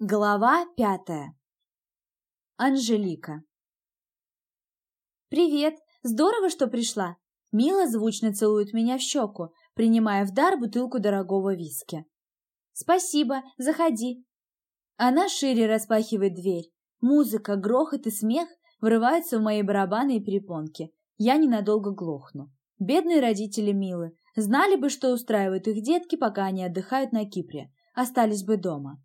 Глава пятая. Анжелика. «Привет! Здорово, что пришла!» Мила звучно целует меня в щеку, принимая в дар бутылку дорогого виски. «Спасибо, заходи!» Она шире распахивает дверь. Музыка, грохот и смех врываются в мои барабаны и перепонки. Я ненадолго глохну. Бедные родители Милы знали бы, что устраивают их детки, пока они отдыхают на Кипре. Остались бы дома.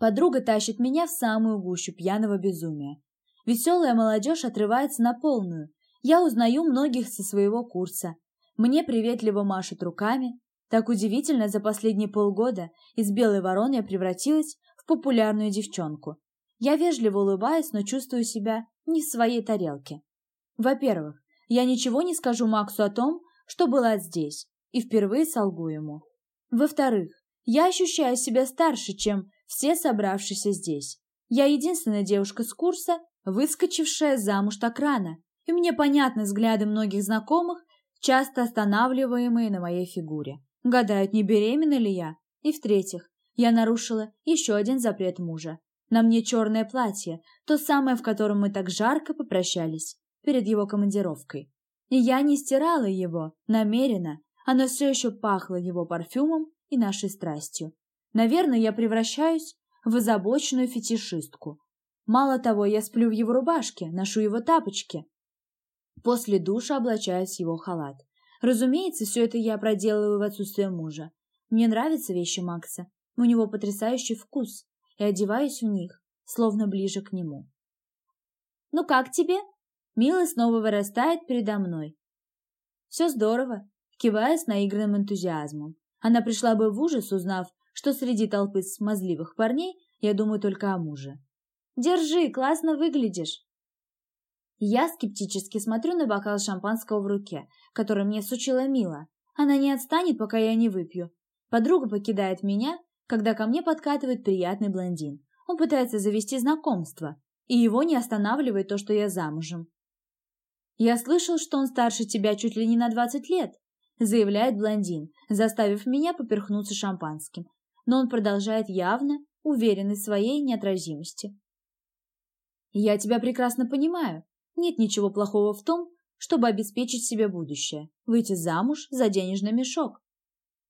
Подруга тащит меня в самую гущу пьяного безумия. Веселая молодежь отрывается на полную. Я узнаю многих со своего курса. Мне приветливо машут руками. Так удивительно, за последние полгода из белой вороны я превратилась в популярную девчонку. Я вежливо улыбаюсь, но чувствую себя не в своей тарелке. Во-первых, я ничего не скажу Максу о том, что была здесь, и впервые солгу ему. Во-вторых, я ощущаю себя старше, чем все собравшиеся здесь. Я единственная девушка с курса, выскочившая замуж так рано, и мне понятны взгляды многих знакомых, часто останавливаемые на моей фигуре. Гадают, не беременна ли я? И в-третьих, я нарушила еще один запрет мужа. На мне черное платье, то самое, в котором мы так жарко попрощались перед его командировкой. И я не стирала его, намеренно, оно все еще пахло его парфюмом и нашей страстью. Наверное, я превращаюсь в озабоченную фетишистку. Мало того, я сплю в его рубашке, ношу его тапочки. После душа облачаюсь его халат. Разумеется, все это я проделываю в отсутствие мужа. Мне нравятся вещи Макса. У него потрясающий вкус, и одеваюсь в них, словно ближе к нему. «Ну как тебе?» Мила снова вырастает передо мной. «Все здорово», кивая с наигранным энтузиазмом. Она пришла бы в ужас, узнав, что среди толпы смазливых парней я думаю только о муже. «Держи, классно выглядишь!» Я скептически смотрю на бокал шампанского в руке, который мне сучила Мила. Она не отстанет, пока я не выпью. Подруга покидает меня, когда ко мне подкатывает приятный блондин. Он пытается завести знакомство, и его не останавливает то, что я замужем. «Я слышал, что он старше тебя чуть ли не на двадцать лет», заявляет блондин, заставив меня поперхнуться шампанским но он продолжает явно, уверенный в своей неотразимости. «Я тебя прекрасно понимаю. Нет ничего плохого в том, чтобы обеспечить себе будущее, выйти замуж за денежный мешок.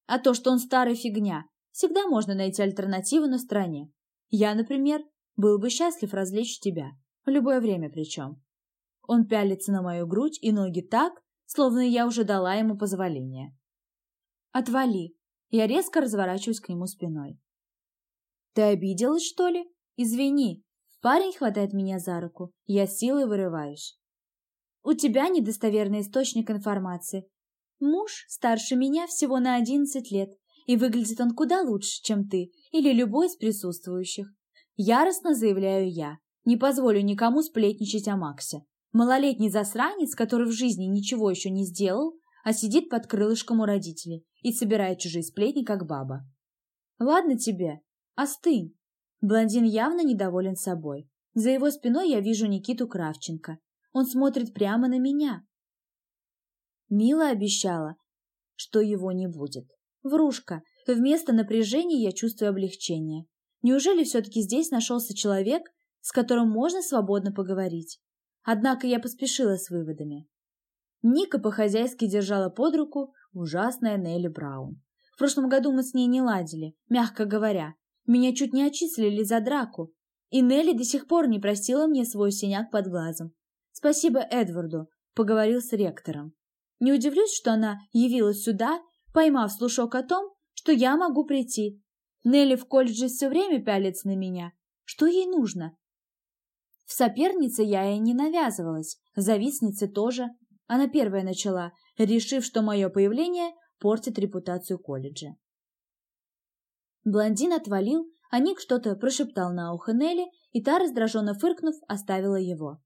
А то, что он старая фигня, всегда можно найти альтернативу на стороне. Я, например, был бы счастлив развлечь тебя, в любое время причем. Он пялится на мою грудь и ноги так, словно я уже дала ему позволение. «Отвали!» Я резко разворачиваюсь к нему спиной. «Ты обиделась, что ли? Извини!» Парень хватает меня за руку, я силой вырываюсь. «У тебя недостоверный источник информации. Муж старше меня всего на одиннадцать лет, и выглядит он куда лучше, чем ты или любой из присутствующих. Яростно заявляю я. Не позволю никому сплетничать о Максе. Малолетний засранец, который в жизни ничего еще не сделал, а сидит под крылышком у родителей и собирает чужие сплетни, как баба. «Ладно тебе, остынь!» Блондин явно недоволен собой. За его спиной я вижу Никиту Кравченко. Он смотрит прямо на меня. Мила обещала, что его не будет. Врушка. Вместо напряжения я чувствую облегчение. Неужели все-таки здесь нашелся человек, с которым можно свободно поговорить? Однако я поспешила с выводами. Ника по-хозяйски держала под руку ужасная Нелли Браун. В прошлом году мы с ней не ладили, мягко говоря. Меня чуть не отчислили за драку. И Нелли до сих пор не простила мне свой синяк под глазом. Спасибо Эдварду, поговорил с ректором. Не удивлюсь, что она явилась сюда, поймав слушок о том, что я могу прийти. Нелли в колледже все время пялится на меня. Что ей нужно? В сопернице я ей не навязывалась, завистнице тоже. Она первая начала, решив, что мое появление портит репутацию колледжа. Блондин отвалил, а Ник что-то прошептал на ухо Нелли, и та, раздраженно фыркнув, оставила его.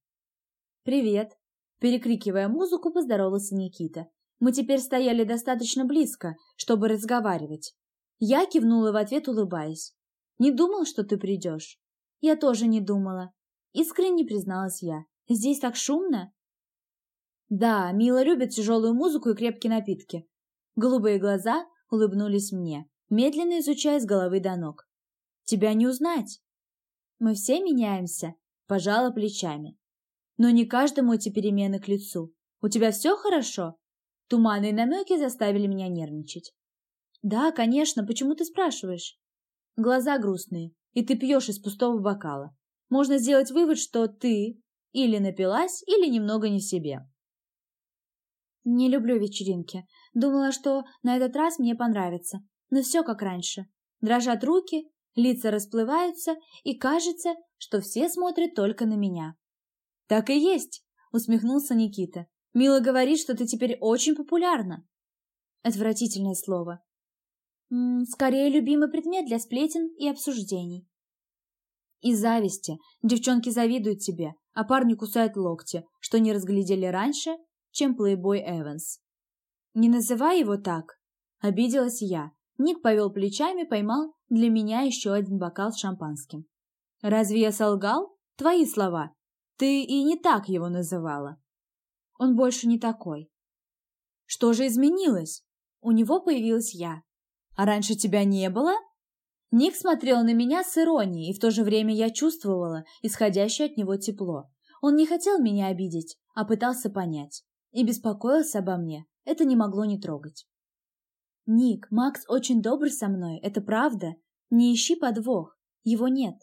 «Привет!» Перекрикивая музыку, поздоровался Никита. Мы теперь стояли достаточно близко, чтобы разговаривать. Я кивнула в ответ, улыбаясь. «Не думал, что ты придешь?» «Я тоже не думала», — искренне призналась я. «Здесь так шумно?» Да, Мила любит тяжелую музыку и крепкие напитки. Голубые глаза улыбнулись мне, медленно изучая с головы до ног. Тебя не узнать. Мы все меняемся, пожала плечами. Но не каждому эти перемены к лицу. У тебя все хорошо? Туманные намеки заставили меня нервничать. Да, конечно, почему ты спрашиваешь? Глаза грустные, и ты пьешь из пустого бокала. Можно сделать вывод, что ты или напилась, или немного не себе. Не люблю вечеринки. Думала, что на этот раз мне понравится. Но все как раньше. Дрожат руки, лица расплываются, и кажется, что все смотрят только на меня. «Так и есть», — усмехнулся Никита. «Мила говорит, что ты теперь очень популярна». Отвратительное слово. М -м, скорее, любимый предмет для сплетен и обсуждений. Из зависти девчонки завидуют тебе, а парни кусают локти, что не разглядели раньше, чем плейбой Эванс. «Не называй его так!» — обиделась я. Ник повел плечами, поймал для меня еще один бокал с шампанским. «Разве я солгал? Твои слова. Ты и не так его называла. Он больше не такой. Что же изменилось? У него появилась я. А раньше тебя не было?» Ник смотрел на меня с иронией, и в то же время я чувствовала исходящее от него тепло. Он не хотел меня обидеть, а пытался понять и беспокоился обо мне. Это не могло не трогать. «Ник, Макс очень добр со мной, это правда. Не ищи подвох, его нет».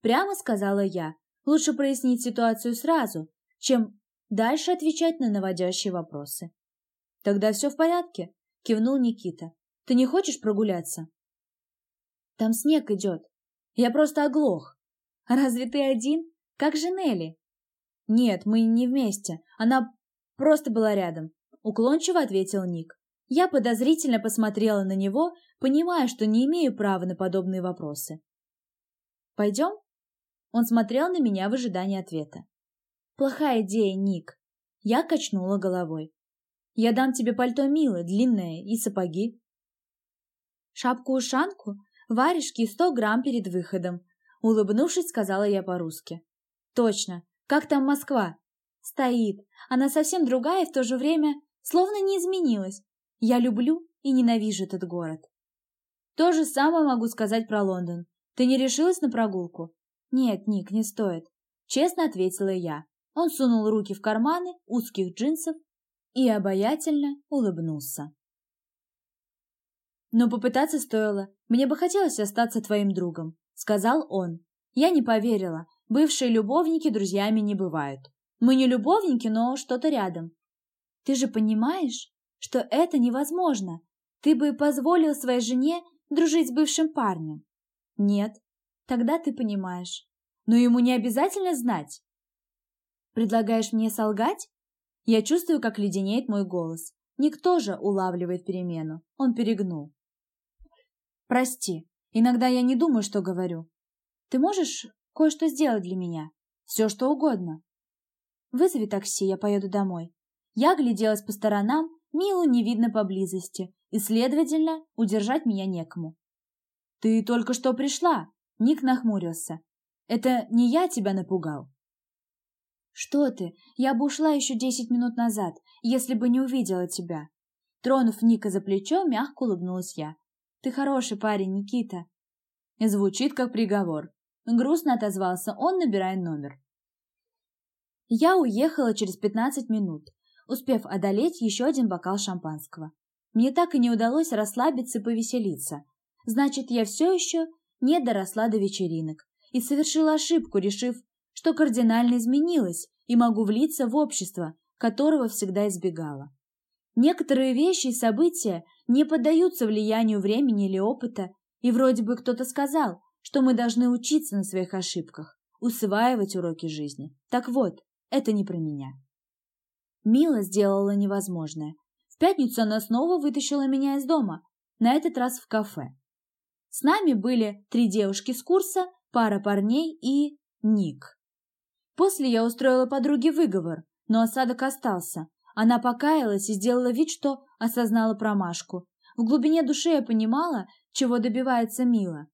Прямо сказала я. Лучше прояснить ситуацию сразу, чем дальше отвечать на наводящие вопросы. «Тогда все в порядке», — кивнул Никита. «Ты не хочешь прогуляться?» «Там снег идет. Я просто оглох. Разве ты один? Как же Нелли?» «Нет, мы не вместе. Она Просто была рядом. Уклончиво ответил Ник. Я подозрительно посмотрела на него, понимая, что не имею права на подобные вопросы. «Пойдем?» Он смотрел на меня в ожидании ответа. «Плохая идея, Ник». Я качнула головой. «Я дам тебе пальто Милы, длинное, и сапоги». «Шапку-ушанку, варежки и сто грамм перед выходом», улыбнувшись, сказала я по-русски. «Точно. Как там Москва? Стоит. Она совсем другая и в то же время словно не изменилась. Я люблю и ненавижу этот город. То же самое могу сказать про Лондон. Ты не решилась на прогулку? Нет, Ник, не стоит. Честно ответила я. Он сунул руки в карманы узких джинсов и обаятельно улыбнулся. Но попытаться стоило. Мне бы хотелось остаться твоим другом, сказал он. Я не поверила. Бывшие любовники друзьями не бывают. Мы не любовники, но что-то рядом. Ты же понимаешь, что это невозможно. Ты бы позволил своей жене дружить с бывшим парнем. Нет, тогда ты понимаешь. Но ему не обязательно знать. Предлагаешь мне солгать? Я чувствую, как леденеет мой голос. Никто же улавливает перемену. Он перегнул. Прости, иногда я не думаю, что говорю. Ты можешь кое-что сделать для меня? Все, что угодно. Вызови такси, я поеду домой. Я гляделась по сторонам, Милу не видно поблизости, и, следовательно, удержать меня некому. «Ты только что пришла!» Ник нахмурился. «Это не я тебя напугал?» «Что ты? Я бы ушла еще десять минут назад, если бы не увидела тебя». Тронув Ника за плечо, мягко улыбнулась я. «Ты хороший парень, Никита». Звучит как приговор. Грустно отозвался он, набирая номер. Я уехала через 15 минут, успев одолеть еще один бокал шампанского. Мне так и не удалось расслабиться и повеселиться. Значит, я все еще не доросла до вечеринок и совершила ошибку, решив, что кардинально изменилась и могу влиться в общество, которого всегда избегала. Некоторые вещи и события не поддаются влиянию времени или опыта, и вроде бы кто-то сказал, что мы должны учиться на своих ошибках, усваивать уроки жизни. Так вот, это не про меня. Мила сделала невозможное. В пятницу она снова вытащила меня из дома, на этот раз в кафе. С нами были три девушки с курса, пара парней и Ник. После я устроила подруге выговор, но осадок остался. Она покаялась и сделала вид, что осознала промашку. В глубине души я понимала, чего добивается Мила.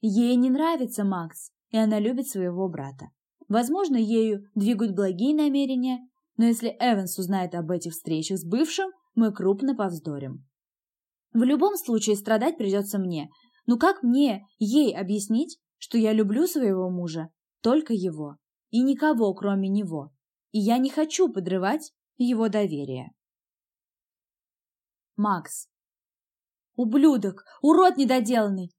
Ей не нравится Макс, и она любит своего брата. Возможно, ею двигают благие намерения, но если Эванс узнает об этих встречах с бывшим, мы крупно повздорим. В любом случае страдать придется мне. Ну как мне ей объяснить, что я люблю своего мужа, только его, и никого, кроме него, и я не хочу подрывать его доверие. Макс. Ублюдок, урод недоделанный.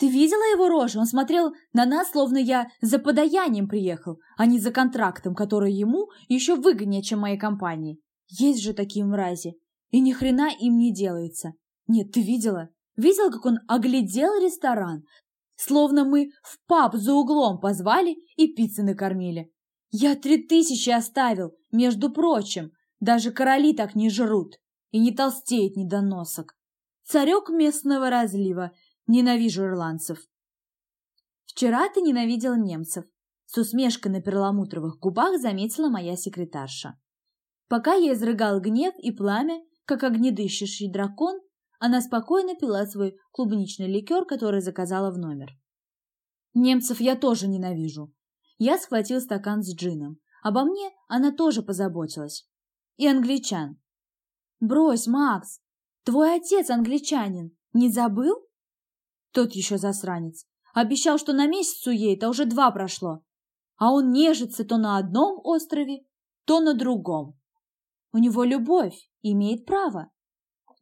Ты видела его рожу? Он смотрел на нас, словно я за подаянием приехал, а не за контрактом, который ему еще выгоднее, чем моей компании. Есть же такие мрази. И ни хрена им не делается. Нет, ты видела? Видела, как он оглядел ресторан? Словно мы в паб за углом позвали и пиццы накормили. Я три тысячи оставил, между прочим. Даже короли так не жрут и не толстеет недоносок. Царек местного разлива. Ненавижу ирландцев. Вчера ты ненавидел немцев. С усмешкой на перламутровых губах заметила моя секретарша. Пока я изрыгал гнев и пламя, как огнедышащий дракон, она спокойно пила свой клубничный ликер, который заказала в номер. Немцев я тоже ненавижу. Я схватил стакан с джином. Обо мне она тоже позаботилась. И англичан. Брось, Макс, твой отец англичанин. Не забыл? Тот еще засранец. Обещал, что на месяц уедет, а уже два прошло. А он нежится то на одном острове, то на другом. У него любовь, имеет право.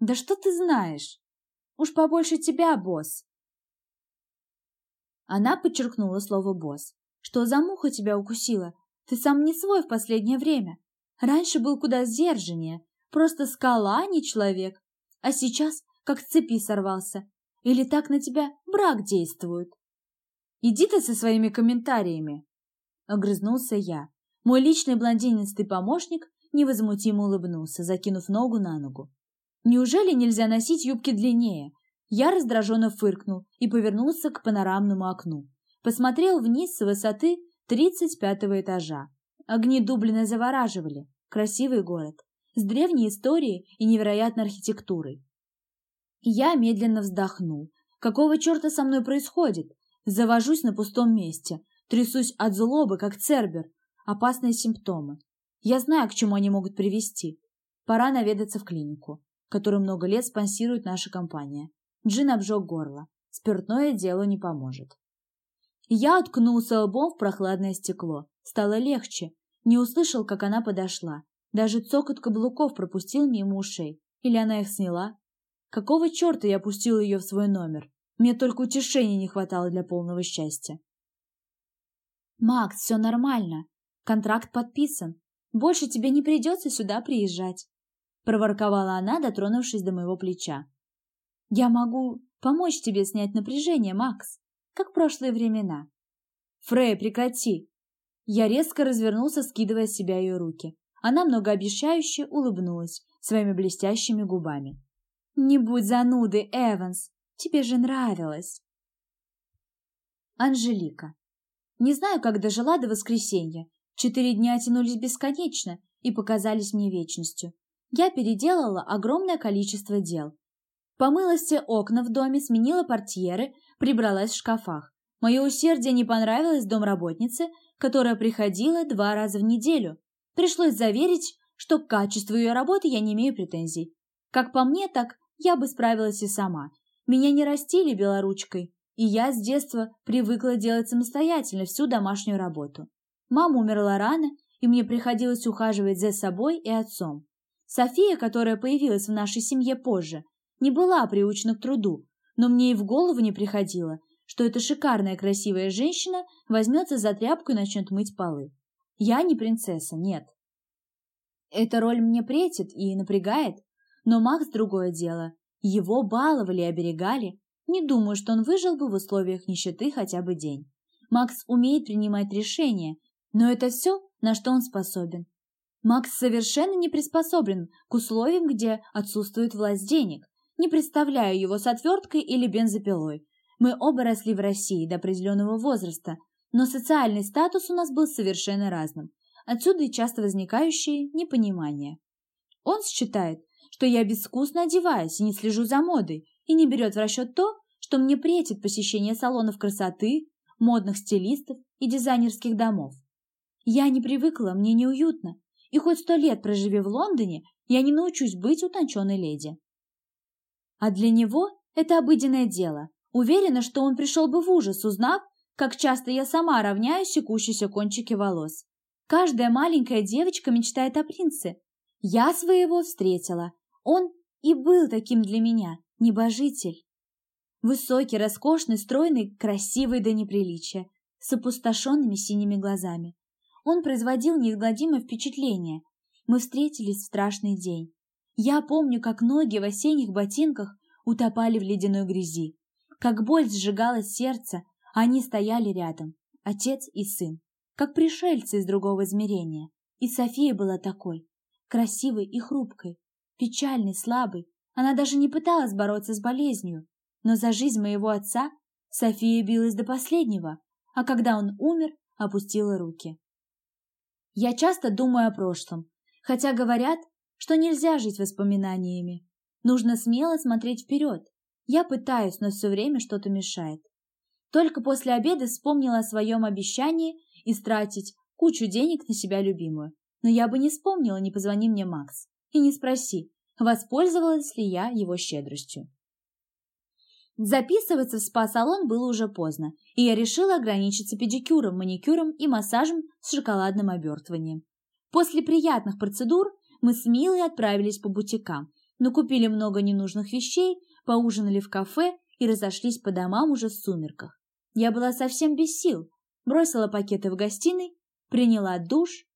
Да что ты знаешь? Уж побольше тебя, босс. Она подчеркнула слово «босс». Что за муха тебя укусила? Ты сам не свой в последнее время. Раньше был куда сдержаннее, Просто скала, а не человек. А сейчас как цепи сорвался. Или так на тебя брак действует? Иди ты со своими комментариями. Огрызнулся я. Мой личный блондинистый помощник невозмутимо улыбнулся, закинув ногу на ногу. Неужели нельзя носить юбки длиннее? Я раздраженно фыркнул и повернулся к панорамному окну. Посмотрел вниз с высоты тридцать пятого этажа. Огни Дублина завораживали. Красивый город с древней историей и невероятной архитектурой. Я медленно вздохнул. Какого черта со мной происходит? Завожусь на пустом месте, трясусь от злобы, как цербер. Опасные симптомы. Я знаю, к чему они могут привести. Пора наведаться в клинику, которую много лет спонсирует наша компания. Джин обжег горло. Спиртное делу не поможет. Я уткнулся лбом в прохладное стекло. Стало легче. Не услышал, как она подошла. Даже цокот каблуков пропустил мимо ушей. Или она их сняла? Какого черта я пустил ее в свой номер? Мне только утешения не хватало для полного счастья. «Макс, все нормально. Контракт подписан. Больше тебе не придется сюда приезжать», — проворковала она, дотронувшись до моего плеча. «Я могу помочь тебе снять напряжение, Макс, как в прошлые времена». «Фрей, прекрати!» Я резко развернулся, скидывая с себя ее руки. Она многообещающе улыбнулась своими блестящими губами. «Не будь занудой, Эванс! Тебе же нравилось!» Анжелика. Не знаю, как дожила до воскресенья. Четыре дня тянулись бесконечно и показались мне вечностью. Я переделала огромное количество дел. Помыла все окна в доме, сменила портьеры, прибралась в шкафах. Мое усердие не понравилось домработнице, которая приходила два раза в неделю. Пришлось заверить, что к качеству ее работы я не имею претензий. Как по мне, так я бы справилась и сама. Меня не растили белоручкой, и я с детства привыкла делать самостоятельно всю домашнюю работу. Мама умерла рано, и мне приходилось ухаживать за собой и отцом. София, которая появилась в нашей семье позже, не была приучена к труду, но мне и в голову не приходило, что эта шикарная красивая женщина возьмется за тряпку и начнет мыть полы. Я не принцесса, нет. Эта роль мне претит и напрягает, но Макс другое дело. Его баловали и оберегали. Не думаю, что он выжил бы в условиях нищеты хотя бы день. Макс умеет принимать решения, но это все, на что он способен. Макс совершенно не приспособлен к условиям, где отсутствует власть денег. Не представляю его с отверткой или бензопилой. Мы оба росли в России до определенного возраста, но социальный статус у нас был совершенно разным. Отсюда и часто возникающие непонимания. Он считает, что я безвкусно одеваюсь и не слежу за модой, и не берет в расчет то, что мне претит посещение салонов красоты, модных стилистов и дизайнерских домов. Я не привыкла, мне неуютно, и хоть сто лет проживи в Лондоне, я не научусь быть утонченной леди. А для него это обыденное дело. Уверена, что он пришел бы в ужас, узнав, как часто я сама равняю секущиеся кончики волос. Каждая маленькая девочка мечтает о принце. Я своего встретила. Он и был таким для меня, небожитель. Высокий, роскошный, стройный, красивый до неприличия, с опустошенными синими глазами. Он производил неизгладимое впечатление. Мы встретились в страшный день. Я помню, как ноги в осенних ботинках утопали в ледяной грязи, как боль сжигала сердце, а они стояли рядом, отец и сын, как пришельцы из другого измерения. И София была такой, красивой и хрупкой, печальной, слабой. Она даже не пыталась бороться с болезнью. Но за жизнь моего отца София билась до последнего, а когда он умер, опустила руки. Я часто думаю о прошлом, хотя говорят, что нельзя жить воспоминаниями. Нужно смело смотреть вперед. Я пытаюсь, но все время что-то мешает. Только после обеда вспомнила о своем обещании истратить кучу денег на себя любимую. Но я бы не вспомнила, не позвони мне Макс. И не спроси, воспользовалась ли я его щедростью. Записываться в спа-салон было уже поздно, и я решила ограничиться педикюром, маникюром и массажем с шоколадным обертыванием. После приятных процедур мы с Милой отправились по бутикам, но купили много ненужных вещей, поужинали в кафе и разошлись по домам уже в сумерках. Я была совсем без сил, бросила пакеты в гостиной, приняла душ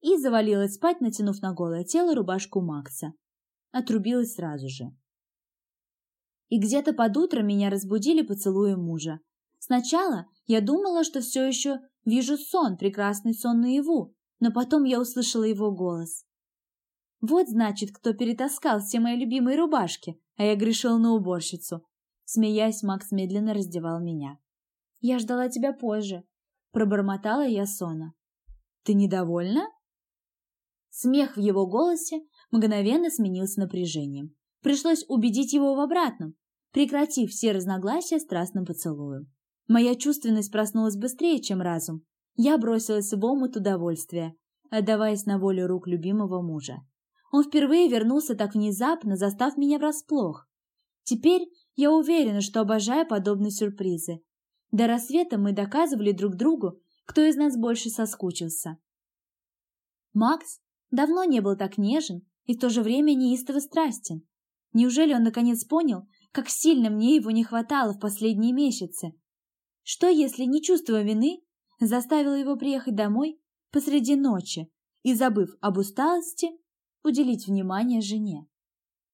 и завалилась спать, натянув на голое тело рубашку Макса. Отрубилась сразу же. И где-то под утро меня разбудили поцелуи мужа. Сначала я думала, что все еще вижу сон, прекрасный сон наяву, но потом я услышала его голос. Вот, значит, кто перетаскал все мои любимые рубашки, а я грешил на уборщицу. Смеясь, Макс медленно раздевал меня. «Я ждала тебя позже», — пробормотала я сона. «Ты недовольна?» Смех в его голосе мгновенно сменился напряжением. Пришлось убедить его в обратном, прекратив все разногласия страстным поцелуем. Моя чувственность проснулась быстрее, чем разум. Я бросилась в омут удовольствия, отдаваясь на волю рук любимого мужа. Он впервые вернулся так внезапно, застав меня врасплох. Теперь я уверена, что обожаю подобные сюрпризы. До рассвета мы доказывали друг другу, кто из нас больше соскучился. Макс давно не был так нежен и в то же время неистово страстен. Неужели он наконец понял, как сильно мне его не хватало в последние месяцы? Что, если, не чувствуя вины, заставила его приехать домой посреди ночи и, забыв об усталости, уделить внимание жене.